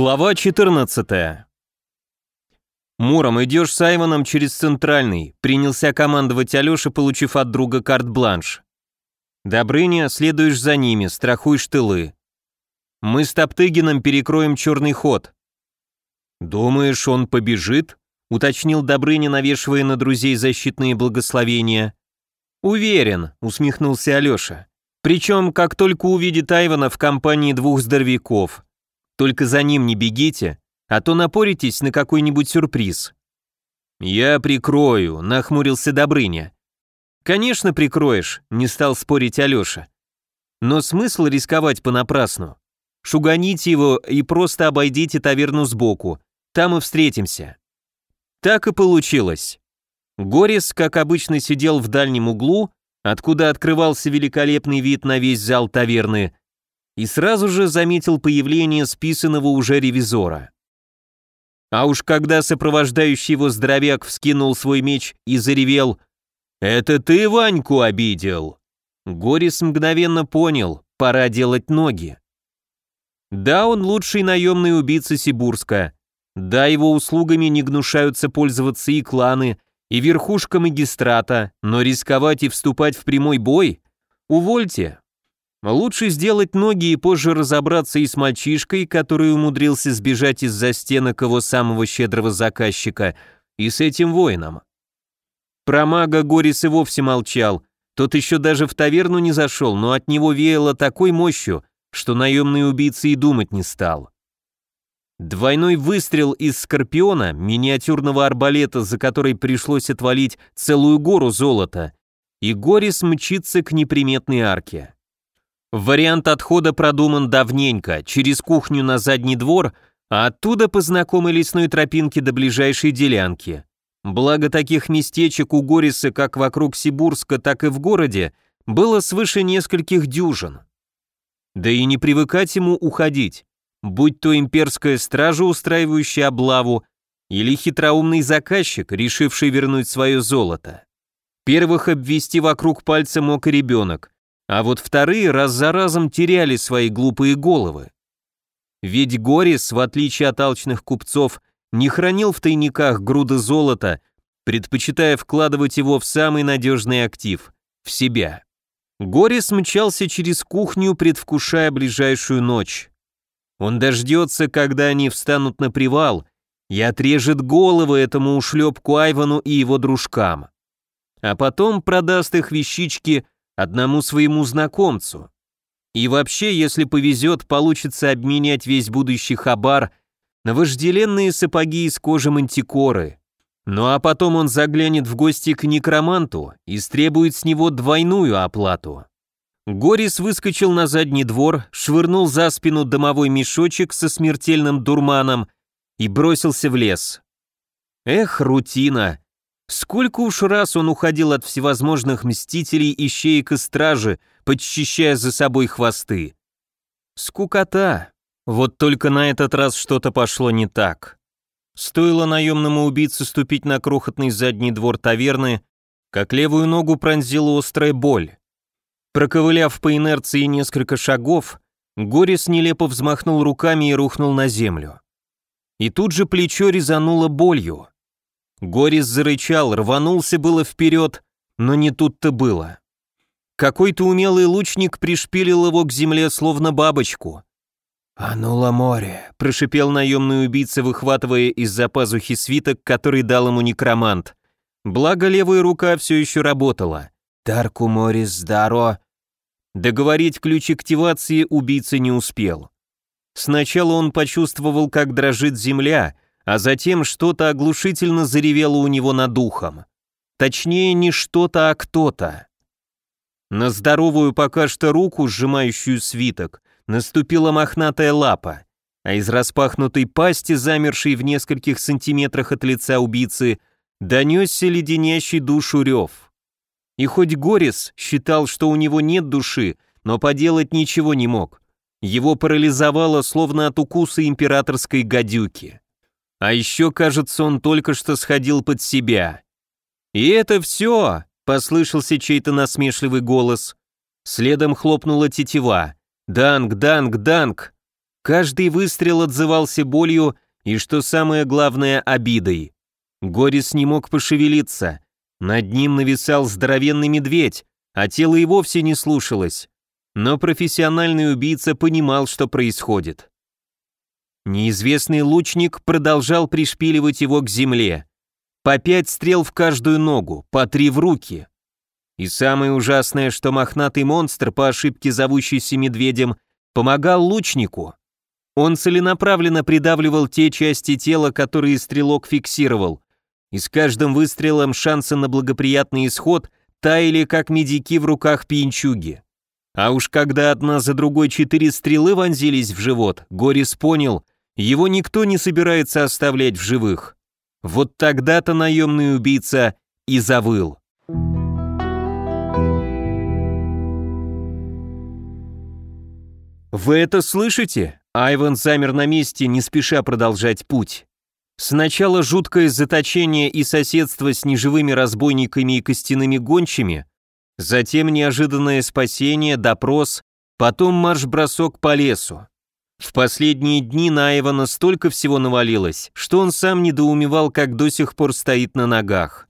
Глава 14. «Муром, идешь с Айвоном через центральный», принялся командовать Алеша, получив от друга карт-бланш. «Добрыня, следуешь за ними, страхуешь тылы. Мы с Топтыгином перекроем черный ход». «Думаешь, он побежит?» уточнил Добрыня, навешивая на друзей защитные благословения. «Уверен», усмехнулся Алеша. «Причем, как только увидит Айвона в компании двух здоровяков». Только за ним не бегите, а то напоритесь на какой-нибудь сюрприз». «Я прикрою», — нахмурился Добрыня. «Конечно прикроешь», — не стал спорить Алёша. «Но смысл рисковать понапрасну? Шуганите его и просто обойдите таверну сбоку, там и встретимся». Так и получилось. Горис, как обычно, сидел в дальнем углу, откуда открывался великолепный вид на весь зал таверны, и сразу же заметил появление списанного уже ревизора. А уж когда сопровождающий его здоровяк вскинул свой меч и заревел «Это ты Ваньку обидел!» Горис мгновенно понял, пора делать ноги. Да, он лучший наемный убийца Сибурска. Да, его услугами не гнушаются пользоваться и кланы, и верхушка магистрата, но рисковать и вступать в прямой бой? Увольте, Лучше сделать ноги и позже разобраться и с мальчишкой, который умудрился сбежать из-за стенок его самого щедрого заказчика, и с этим воином. Про мага Горис и вовсе молчал, тот еще даже в таверну не зашел, но от него веяло такой мощью, что наемный убийца и думать не стал. Двойной выстрел из Скорпиона, миниатюрного арбалета, за который пришлось отвалить целую гору золота, и Горис мчится к неприметной арке. Вариант отхода продуман давненько, через кухню на задний двор, а оттуда по знакомой лесной тропинке до ближайшей делянки. Благо таких местечек у Гориса как вокруг Сибурска, так и в городе было свыше нескольких дюжин. Да и не привыкать ему уходить, будь то имперская стража, устраивающая облаву, или хитроумный заказчик, решивший вернуть свое золото. Первых обвести вокруг пальца мог и ребенок, а вот вторые раз за разом теряли свои глупые головы. Ведь Горис, в отличие от алчных купцов, не хранил в тайниках груды золота, предпочитая вкладывать его в самый надежный актив – в себя. Горис мчался через кухню, предвкушая ближайшую ночь. Он дождется, когда они встанут на привал, и отрежет головы этому ушлепку Айвану и его дружкам. А потом продаст их вещички – одному своему знакомцу. И вообще, если повезет, получится обменять весь будущий хабар на вожделенные сапоги из кожи мантикоры. Ну а потом он заглянет в гости к некроманту и стребует с него двойную оплату. Горис выскочил на задний двор, швырнул за спину домовой мешочек со смертельным дурманом и бросился в лес. Эх, рутина. Сколько уж раз он уходил от всевозможных мстителей, ищеек и стражи, подчищая за собой хвосты. Скукота. Вот только на этот раз что-то пошло не так. Стоило наемному убийце ступить на крохотный задний двор таверны, как левую ногу пронзила острая боль. Проковыляв по инерции несколько шагов, Горис нелепо взмахнул руками и рухнул на землю. И тут же плечо резануло болью. Горис зарычал, рванулся было вперед, но не тут-то было. Какой-то умелый лучник пришпилил его к земле, словно бабочку. «Ануло море», — прошипел наемный убийца, выхватывая из-за пазухи свиток, который дал ему некромант. Благо левая рука все еще работала. «Тарку морис здаро». Договорить ключ активации убийца не успел. Сначала он почувствовал, как дрожит земля — а затем что-то оглушительно заревело у него над ухом. Точнее, не что-то, а кто-то. На здоровую пока что руку, сжимающую свиток, наступила мохнатая лапа, а из распахнутой пасти, замершей в нескольких сантиметрах от лица убийцы, донесся леденящий душу рев. И хоть Горис считал, что у него нет души, но поделать ничего не мог. Его парализовало, словно от укуса императорской гадюки. А еще, кажется, он только что сходил под себя. «И это все!» — послышался чей-то насмешливый голос. Следом хлопнула тетива. «Данг, данг, данг!» Каждый выстрел отзывался болью и, что самое главное, обидой. Горис не мог пошевелиться. Над ним нависал здоровенный медведь, а тело и вовсе не слушалось. Но профессиональный убийца понимал, что происходит. Неизвестный лучник продолжал пришпиливать его к земле. По пять стрел в каждую ногу, по три в руки. И самое ужасное, что мохнатый монстр, по ошибке зовущийся медведем, помогал лучнику. Он целенаправленно придавливал те части тела, которые стрелок фиксировал, и с каждым выстрелом шансы на благоприятный исход таяли, как медики в руках пьянчуги. А уж когда одна за другой четыре стрелы вонзились в живот, Горис понял, его никто не собирается оставлять в живых. Вот тогда-то наемный убийца и завыл. «Вы это слышите?» Айван замер на месте, не спеша продолжать путь. Сначала жуткое заточение и соседство с неживыми разбойниками и костяными гончими, затем неожиданное спасение, допрос, потом марш-бросок по лесу. В последние дни на Айвана столько всего навалилось, что он сам недоумевал, как до сих пор стоит на ногах.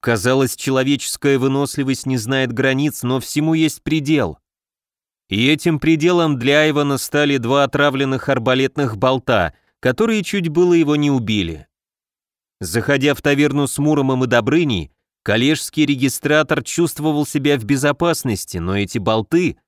Казалось, человеческая выносливость не знает границ, но всему есть предел. И этим пределом для Айвана стали два отравленных арбалетных болта, которые чуть было его не убили. Заходя в таверну с Муромом и Добрыней, коллежский регистратор чувствовал себя в безопасности, но эти болты...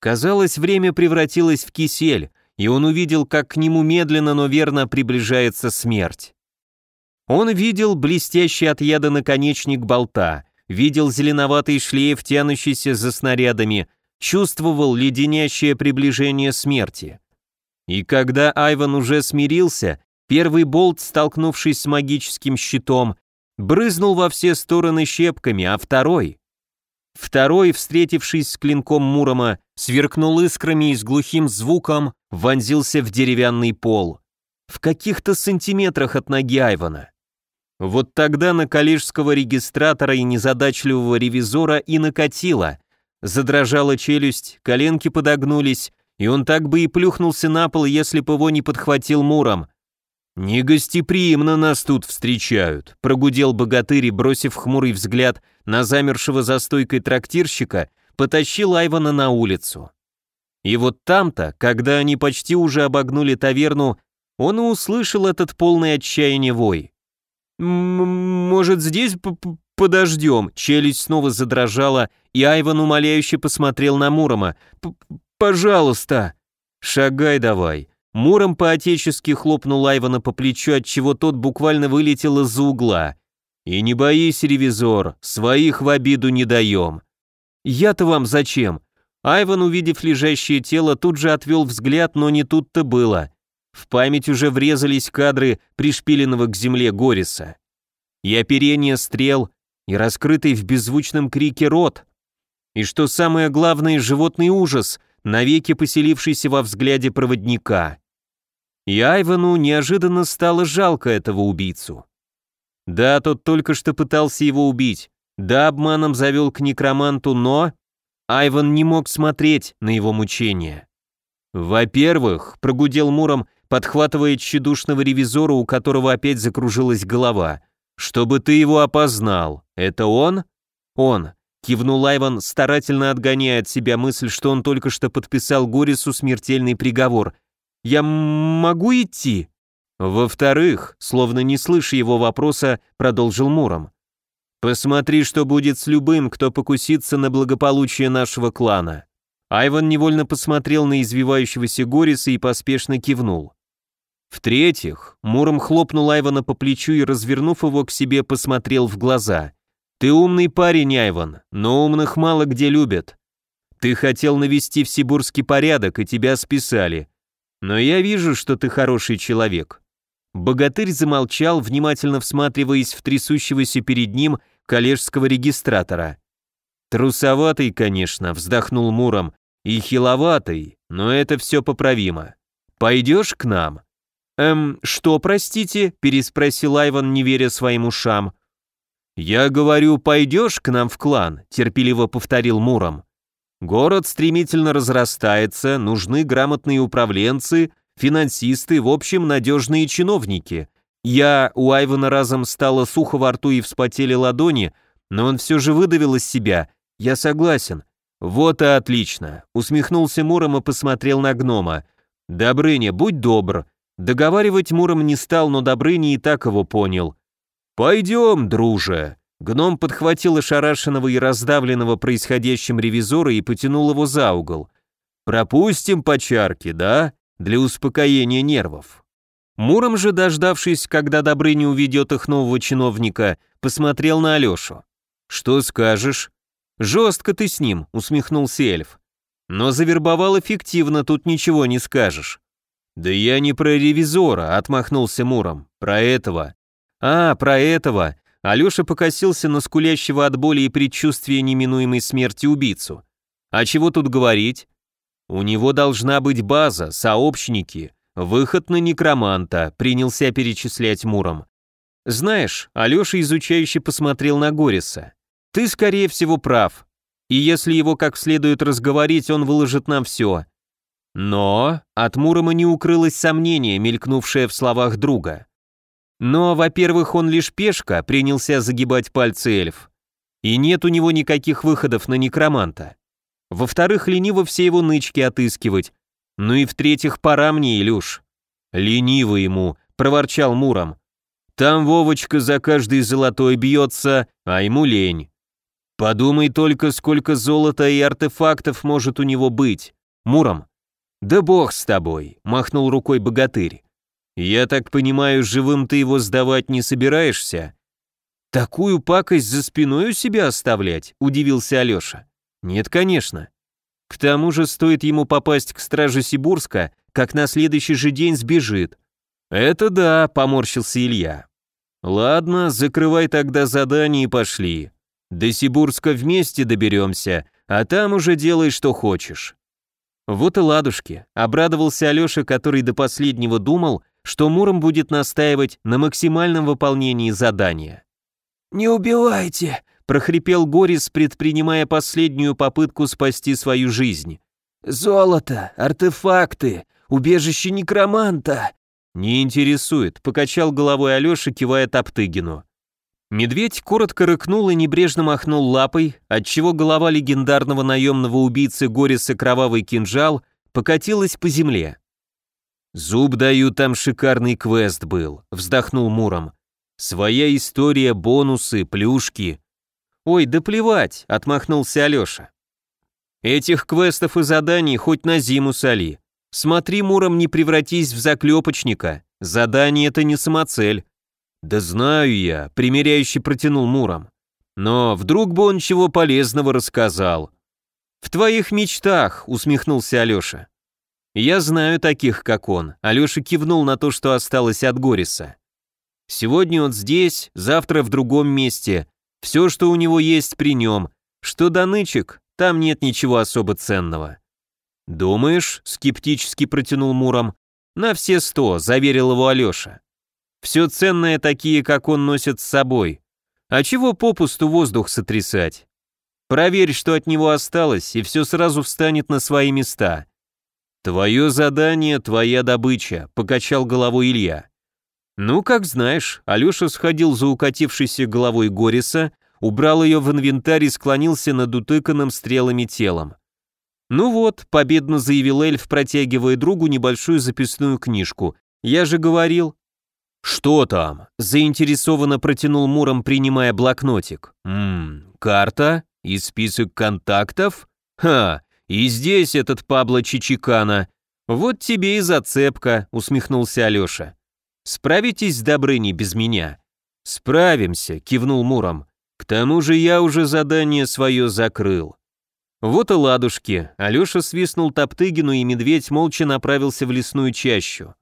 Казалось, время превратилось в кисель, и он увидел, как к нему медленно, но верно приближается смерть. Он видел блестящий от яда наконечник болта, видел зеленоватый шлейф, тянущийся за снарядами, чувствовал леденящее приближение смерти. И когда Айван уже смирился, первый болт, столкнувшись с магическим щитом, брызнул во все стороны щепками, а второй... Второй, встретившись с клинком Мурома, сверкнул искрами и с глухим звуком вонзился в деревянный пол. В каких-то сантиметрах от ноги Айвана. Вот тогда на коллежского регистратора и незадачливого ревизора и накатило. Задрожала челюсть, коленки подогнулись, и он так бы и плюхнулся на пол, если бы его не подхватил Муром. «Негостеприимно нас тут встречают», — прогудел богатырь бросив хмурый взгляд на замершего за стойкой трактирщика, потащил Айвана на улицу. И вот там-то, когда они почти уже обогнули таверну, он и услышал этот полный отчаяния вой. «Может, здесь подождем?» Челюсть снова задрожала, и Айван умоляюще посмотрел на Мурома. «Пожалуйста!» «Шагай давай!» Муром по-отечески хлопнул Айвана по плечу, от чего тот буквально вылетел из-за угла. «И не боись, ревизор, своих в обиду не даем». «Я-то вам зачем?» Айван, увидев лежащее тело, тут же отвел взгляд, но не тут-то было. В память уже врезались кадры пришпиленного к земле Гориса. И оперение стрел, и раскрытый в беззвучном крике рот. И что самое главное, животный ужас, навеки поселившийся во взгляде проводника. И Айвану неожиданно стало жалко этого убийцу. Да, тот только что пытался его убить, да, обманом завел к некроманту, но... Айван не мог смотреть на его мучения. «Во-первых», — прогудел Муром, подхватывая тщедушного ревизора, у которого опять закружилась голова, «чтобы ты его опознал. Это он?» «Он», — кивнул Айван, старательно отгоняя от себя мысль, что он только что подписал Горису смертельный приговор. «Я могу идти?» Во-вторых, словно не слыша его вопроса, продолжил Муром. «Посмотри, что будет с любым, кто покусится на благополучие нашего клана». Айван невольно посмотрел на извивающегося Гориса и поспешно кивнул. В-третьих, Муром хлопнул Айвана по плечу и, развернув его к себе, посмотрел в глаза. «Ты умный парень, Айван, но умных мало где любят. Ты хотел навести в Сибурский порядок, и тебя списали. Но я вижу, что ты хороший человек». Богатырь замолчал, внимательно всматриваясь в трясущегося перед ним коллежского регистратора. «Трусоватый, конечно», — вздохнул Муром, — «и хиловатый, но это все поправимо. Пойдешь к нам?» «Эм, что, простите?» — переспросил Айван, не веря своим ушам. «Я говорю, пойдешь к нам в клан?» — терпеливо повторил Муром. Город стремительно разрастается, нужны грамотные управленцы, финансисты, в общем, надежные чиновники. Я, у Айвана разом стало сухо во рту и вспотели ладони, но он все же выдавил из себя. Я согласен. Вот и отлично. Усмехнулся Муром и посмотрел на гнома. Добрыня, будь добр. Договаривать Муром не стал, но Добрыня и так его понял. «Пойдем, друже!» Гном подхватил ошарашенного и раздавленного происходящим ревизора и потянул его за угол. «Пропустим по чарке, да? Для успокоения нервов». Муром же, дождавшись, когда Добрыня уведет их нового чиновника, посмотрел на Алешу. «Что скажешь?» «Жестко ты с ним», — усмехнулся эльф. «Но завербовал эффективно, тут ничего не скажешь». «Да я не про ревизора», — отмахнулся Муром. «Про этого». «А, про этого», Алёша покосился на скулящего от боли и предчувствия неминуемой смерти убийцу. А чего тут говорить? У него должна быть база, сообщники, выход на некроманта, принялся перечислять Муром. Знаешь, Алёша изучающе посмотрел на Гориса. Ты, скорее всего, прав. И если его как следует разговорить, он выложит нам все. Но от Мурома не укрылось сомнение, мелькнувшее в словах друга. Но, во-первых, он лишь пешка, принялся загибать пальцы эльф. И нет у него никаких выходов на некроманта. Во-вторых, лениво все его нычки отыскивать. Ну и в-третьих, пора мне, Илюш. Лениво ему, проворчал Муром. Там Вовочка за каждый золотой бьется, а ему лень. Подумай только, сколько золота и артефактов может у него быть. Муром. Да бог с тобой, махнул рукой богатырь. «Я так понимаю, живым ты его сдавать не собираешься?» «Такую пакость за спиной у себя оставлять?» – удивился Алеша. «Нет, конечно. К тому же стоит ему попасть к страже Сибурска, как на следующий же день сбежит». «Это да», – поморщился Илья. «Ладно, закрывай тогда задание и пошли. До Сибурска вместе доберемся, а там уже делай, что хочешь». Вот и ладушки, обрадовался Алеша, который до последнего думал, что Муром будет настаивать на максимальном выполнении задания. «Не убивайте!» – прохрипел Горис, предпринимая последнюю попытку спасти свою жизнь. «Золото, артефакты, убежище некроманта!» «Не интересует», – покачал головой Алеша, кивая Топтыгину. Медведь коротко рыкнул и небрежно махнул лапой, отчего голова легендарного наемного убийцы Гориса Кровавый Кинжал покатилась по земле. «Зуб даю, там шикарный квест был», — вздохнул Муром. «Своя история, бонусы, плюшки». «Ой, да плевать», — отмахнулся Алёша. «Этих квестов и заданий хоть на зиму соли. Смотри, Муром, не превратись в заклепочника. Задание — это не самоцель». «Да знаю я», — примиряюще протянул Муром. «Но вдруг бы он чего полезного рассказал». «В твоих мечтах», — усмехнулся Алёша. «Я знаю таких, как он», — Алёша кивнул на то, что осталось от Гориса. «Сегодня он здесь, завтра в другом месте. Все, что у него есть при нем. Что до нычек, там нет ничего особо ценного». «Думаешь?» — скептически протянул Муром. «На все сто», — заверил его Алёша. «Все ценное такие, как он носит с собой. А чего попусту воздух сотрясать? Проверь, что от него осталось, и все сразу встанет на свои места. «Твое задание, твоя добыча», — покачал головой Илья. «Ну, как знаешь», — Алеша сходил за укатившейся головой Гориса, убрал ее в инвентарь и склонился над утыканным стрелами телом. «Ну вот», — победно заявил эльф, протягивая другу небольшую записную книжку. «Я же говорил». «Что там?» — заинтересованно протянул Муром, принимая блокнотик. «Ммм, карта? И список контактов? Ха, и здесь этот Пабло Чичикана. Вот тебе и зацепка, усмехнулся Алеша. Справитесь с Добрыней без меня? Справимся, кивнул Муром. К тому же я уже задание свое закрыл. Вот и ладушки. Алеша свистнул Топтыгину, и медведь молча направился в лесную чащу.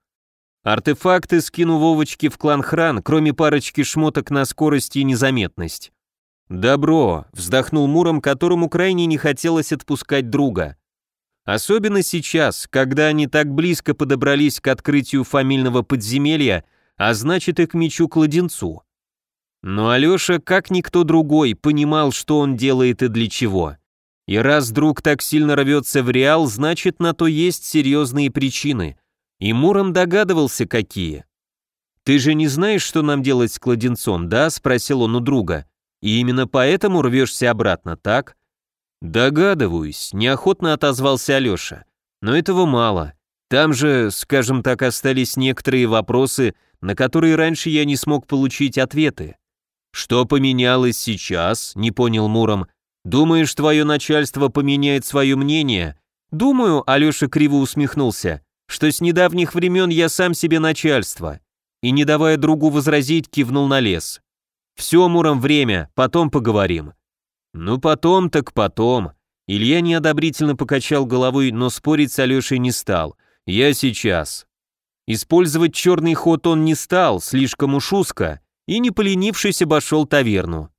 Артефакты скину Вовочки в клан Хран, кроме парочки шмоток на скорость и незаметность. «Добро», — вздохнул Муром, которому крайне не хотелось отпускать друга. Особенно сейчас, когда они так близко подобрались к открытию фамильного подземелья, а значит и к мечу-кладенцу. Но Алеша, как никто другой, понимал, что он делает и для чего. И раз друг так сильно рвется в Реал, значит, на то есть серьезные причины. И Муром догадывался, какие. «Ты же не знаешь, что нам делать с кладенцом, да?» — спросил он у друга. «И именно поэтому рвешься обратно, так?» «Догадываюсь», — неохотно отозвался Алеша. «Но этого мало. Там же, скажем так, остались некоторые вопросы, на которые раньше я не смог получить ответы. Что поменялось сейчас, не понял Муром. Думаешь, твое начальство поменяет свое мнение? Думаю, Алеша криво усмехнулся, что с недавних времен я сам себе начальство. И не давая другу возразить, кивнул на лес. Все, Муром, время, потом поговорим. Ну потом так потом. Илья неодобрительно покачал головой, но спорить с Алешей не стал. Я сейчас. Использовать черный ход он не стал, слишком уж узко, и не поленившись обошел таверну.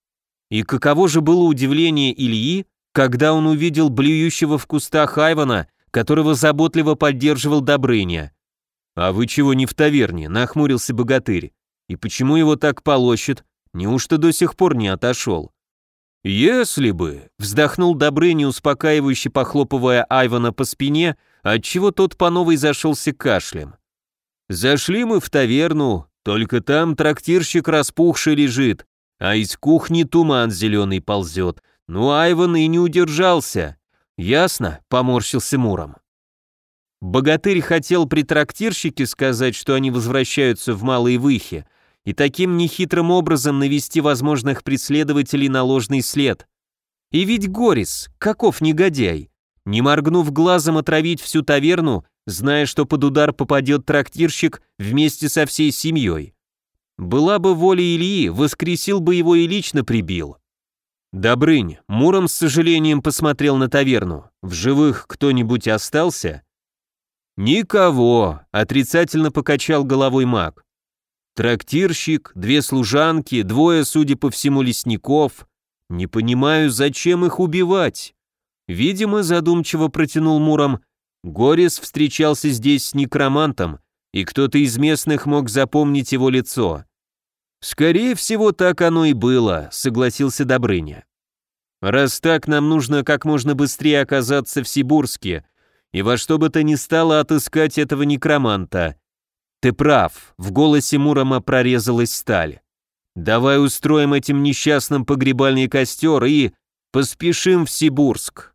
И каково же было удивление Ильи, когда он увидел блюющего в кустах Айвана, которого заботливо поддерживал Добрыня. «А вы чего не в таверне?» – нахмурился богатырь. «И почему его так полощет? Неужто до сих пор не отошел?» «Если бы», — вздохнул Добрыня, успокаивающе похлопывая Айвана по спине, отчего тот по новой зашелся кашлем. «Зашли мы в таверну, только там трактирщик распухший лежит, а из кухни туман зеленый ползет. Ну, Айван и не удержался. Ясно?» — поморщился Муром. Богатырь хотел при трактирщике сказать, что они возвращаются в Малые Выхи, и таким нехитрым образом навести возможных преследователей на ложный след. И ведь Горис, каков негодяй, не моргнув глазом отравить всю таверну, зная, что под удар попадет трактирщик вместе со всей семьей. Была бы воля Ильи, воскресил бы его и лично прибил. Добрынь, Муром с сожалением посмотрел на таверну. В живых кто-нибудь остался? Никого, отрицательно покачал головой маг. Трактирщик, две служанки, двое, судя по всему, лесников. Не понимаю, зачем их убивать? Видимо, задумчиво протянул Муром. Горис встречался здесь с некромантом, и кто-то из местных мог запомнить его лицо. Скорее всего, так оно и было, согласился Добрыня. Раз так, нам нужно как можно быстрее оказаться в Сибурске и во что бы то ни стало отыскать этого некроманта. Ты прав, в голосе Мурома прорезалась сталь. Давай устроим этим несчастным погребальный костер и поспешим в Сибурск.